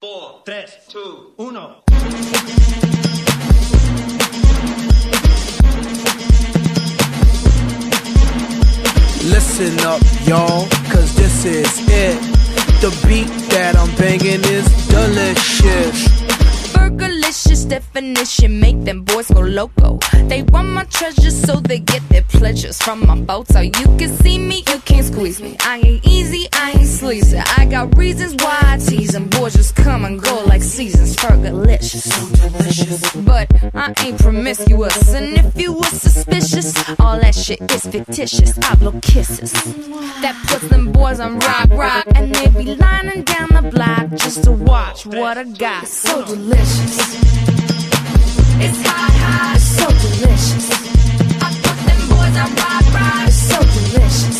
4, 3, 2, 1. Listen up, y'all, cause this is it. The beat that I'm banging is delicious. Fergalicious definition make them boys go loco. They want my treasures so they get their pleasures from my boat. So You can see me, you can't squeeze me. I ain't easy, I ain't sleazy. I got reasons why I tease them. Boys just come and go like seasons. Fergalicious, so delicious. But I ain't promiscuous, and if you were suspicious, that is fictitious. I blow kisses. That puts them boys on rock, rock, and they be lining down the block just to watch what I got. So delicious. It's hot, hot, it's so delicious. I put them boys on rock, rock, it's so delicious.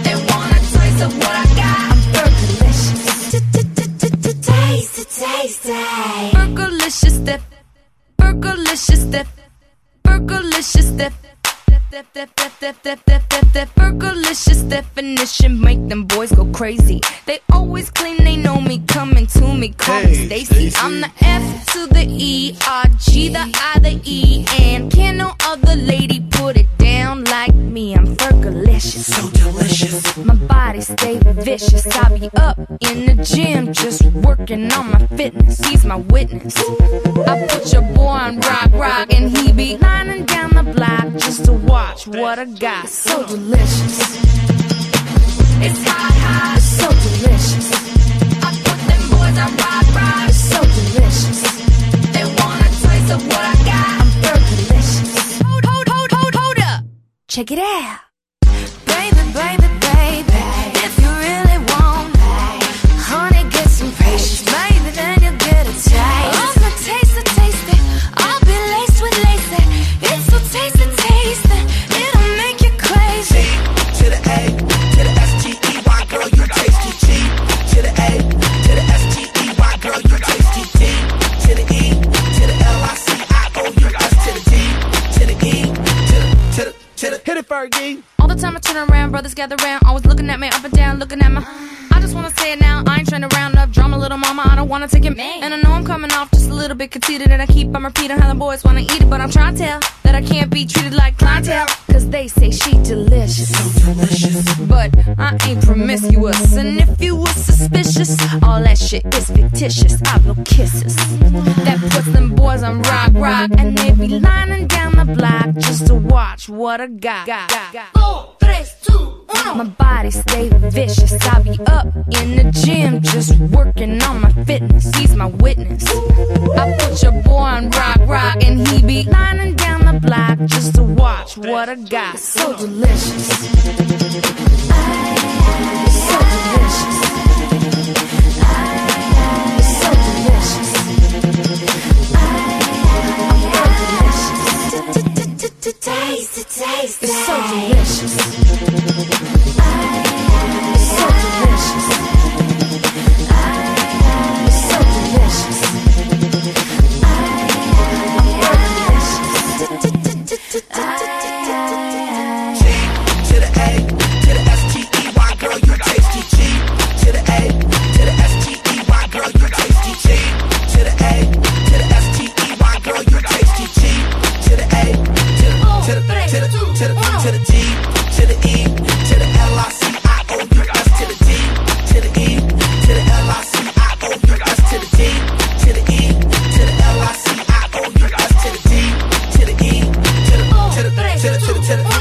They want a taste of what I got. I'm Fergalicious. Taste it, taste it. Fergalicious, dip. Fergalicious, dip. Fergalicious, dip. Fergalicious definition make them boys go crazy. They always claim they know me, coming to me, call me. Stacy. I'm the F to the E, R, G, the I, the E, and can no other lady vicious. I be up in the gym, just working on my fitness. He's my witness. I put your boy on rock, rock, and he be lining down the block just to watch what I got. So delicious. It's hot, hot, it's so delicious. I put them boys on rock, rock, it's so delicious. They want a taste of what I got. I'm Fergalicious. Hold, hold, hold, hold, hold up. Check it out. Baby, baby, Fergie. All the time I turn around, brothers gather round, always looking at me up and down, looking at my. I just wanna say it now, I ain't trying to mama. I don't wanna take it, Man. and I know I'm coming off just a little bit conceited, and I keep on repeating how the boys wanna eat it, but I'm trying to tell that I can't be treated like clientele, cause they say she delicious, but I ain't promiscuous, and if you were suspicious, all that shit is fictitious. I blow kisses, that puts them boys on rock, rock, and they be lining down the block just to watch what I got. Four, tres, two. My body stay vicious. I be up in the gym, just working on my fitness. He's my witness. I put your boy on rock, rock, and he be lining down the block just to watch what I got. So delicious. So delicious. So delicious. Taste taste it. It's so delicious.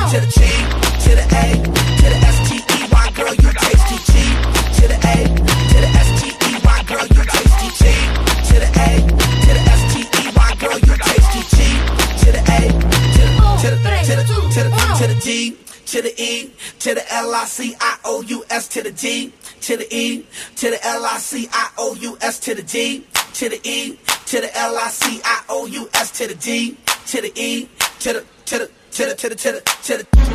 To the G, to the A, to the S T E Y, girl, you tasty G, to the A, to the S T E Y, girl, you tasty G, to the A, to the S T E Y, girl, you tasty G, to the A, to the to the to the to the to the G, to the E, to the L I C I O U S to the D, to the E, to the L I C I O U S to the D, to the E, to the L I C I O U S to the D, to the E, to the to the to the